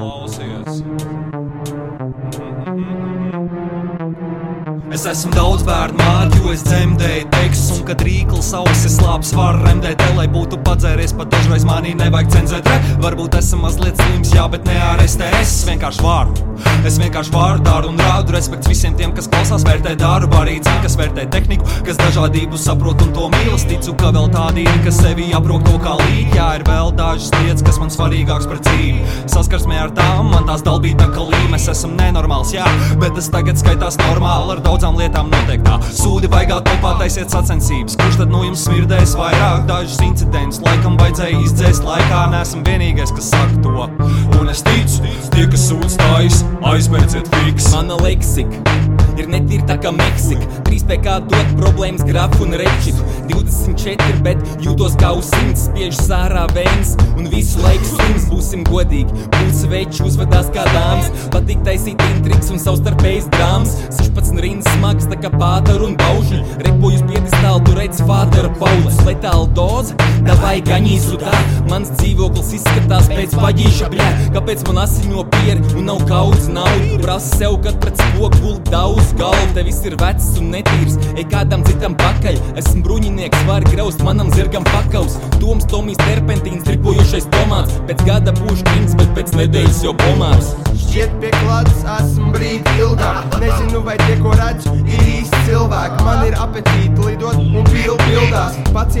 klausies. Es esmu daudz bērnu māte, jo es dzemdēju teksts, un kad rīklis ausis slāpes var remdēt, lai būtu padzēries, pat dažreiz manī nevajag cenzēt. Varbūt esmu mazliet slims, jā, bet neārestē. Es vienkārši varu, es vienkārši varu daru un rādu respekts visiem tiem, kas klausās, vērtē darbu, arī cik, kas vērtē tehniku, kas dažādību saprot un to mīl. Es ticu, ka vēl tādi ir, kas sevi aprok to kā līdzi. Jā, ir vēl dažas lietas, kas man svarīgākas par dzīvi. Saskarsmē ar tām man tās dalbīta, ka līmenis esmu nenormāls, jā, bet tas tagad skaitās normāli ar daudz daudzām lietām noteiktā. Sūdi baigā topā taisiet sacensības. Kurš tad no jums smirdēs vairāk? Dažus incidentus laikam vajadzēja izdzēst laikā. Nesmu vienīgais, kas saka to. Un es ticu, tie, kas sūdz stājas, aizbēdziet fiks. Mana leksika ir netīra tā kā Meksika. 3PK dod problēmas grafu un rečitu. 24, bet jūtos kā uz 100, spiež sārā vēns un visu laiku slims. Būsim godīgi, būs veči uzvedās kā dāmas. Patīk taisīt intrigas un savstarpējas drāmas. 16 rindas smagas, tā kā pātaru un bauži. Repojus 50 baudas, letāla doza, davai gaņīs sudā. Mans dzīvoklis izskatās pēc paģīša, bļē, kāpēc man asiņo pieri un nav kaudz naudu. Prasa sev, kad pret spoguli daudz galvu, te viss ir vecs un netīrs, ej kādam citam pakaļ. Esmu bruņinieks, var graust manam zirgam pakaus. Toms, Tomijs, terpentīns, tripojošais tomāts, pēc gada būšu kings, bet pēc nedēļas jau pomārs. Šķiet pie klāts esmu brīdi ilgāk, nezinu vai tie, ko redzu, ir īsti cilvēki.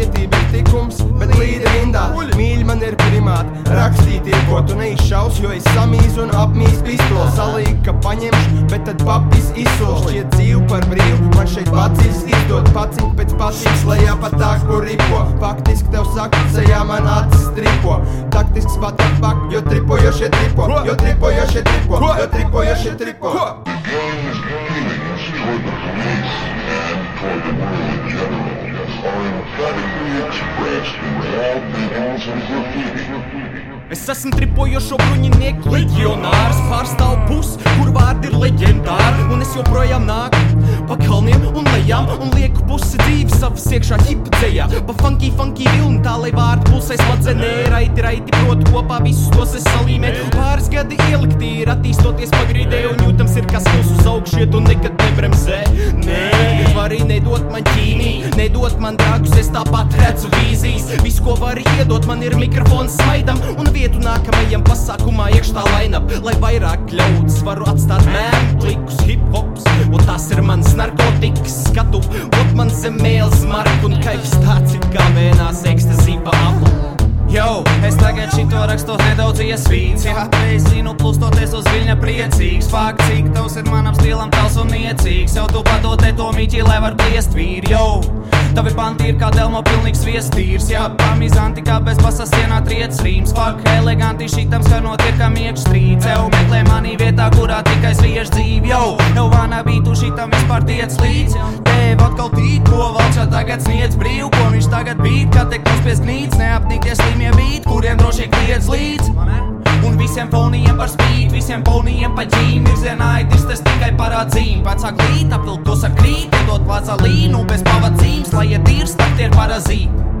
Pacietība ir tikums, bet līdzi rindā. Mīļi man ir primāti, rakstītie, ko tu neizšaus, jo es samīzu un apmīstu pistoli. Salīgi, ka paņemšu, bet tad papis izsols. Šķiet dzīvu par brīvu, man šeit pats izdod paciņu pēc patīks, lejā pat tā, kur ripo. Faktiski tev saka, sejā man acis tripo. Taktisks pat atpak, jo tripojošie tripo, jo tripojošie tripo, jo tripojošie tripo. The game is gaming toward the police and toward the world in general Es esmu tripojošo bruņinieku leģionārs, pārstāvu pusi, kur vārdi ir leģendāri. Un es joprojām nāku pa kalniem un lejām un lieku pusi dzīves savas iekšā ķipdzējā. Pa funky, funky vilni tā, lai vārdi pulsē smadzenē. Raiti, raiti, prot kopā visus tos es salīmē. Pāris gadi ielikti ir attīstoties pagrīdē un jūtams ir kas mūsu uz augšu iet un nekad nebremzē. Nē, vari nedot man ķīmiju, nedot man dragus, es tāpat redzu vīzijas. Viss, ko vari iedot, man ir mikrofons smaidam un vietu nākamajam pasākumā iekšā lainap, lai vairāk ļaudis varu atstāt mēmu, klikus, tagad šito rakstot nedaudz iesvīts. Jā, es zinu, plustoties uz viņa priecīgs. Fakt, cik tavs ir manam stilam tals un niecīgs. Jau tu padotē to mīķi, lai var pliest vīri. Yo, tavi panti ir kā delmo pilnīgs viestīrs. Jā, pamizanti kā bez pasas sienā triec rīms. Fakt, eleganti šitam skanot ir kā miekš strīds Ew, meklē manī vietā, kurā tikai sviež dzīvi. Yo, jau vana bītu šitam vispār tiec līdz Tev atkal tīt, ko valčā tagad sniedz brīv Ko viņš tagad bīt, kā te kaut pies gnīts Neapnikties līmie vīt, kuriem droši kliedz līdz. Un visiem fonijiem par spīd, visiem ponijiem pa ģīm Virzienaitis tas tikai parādzīm Vecāk līt, apvilktos ar krīt, iedot vācā līnu bez pavadzīmes Lai iet īrs, tad tie ir parazīti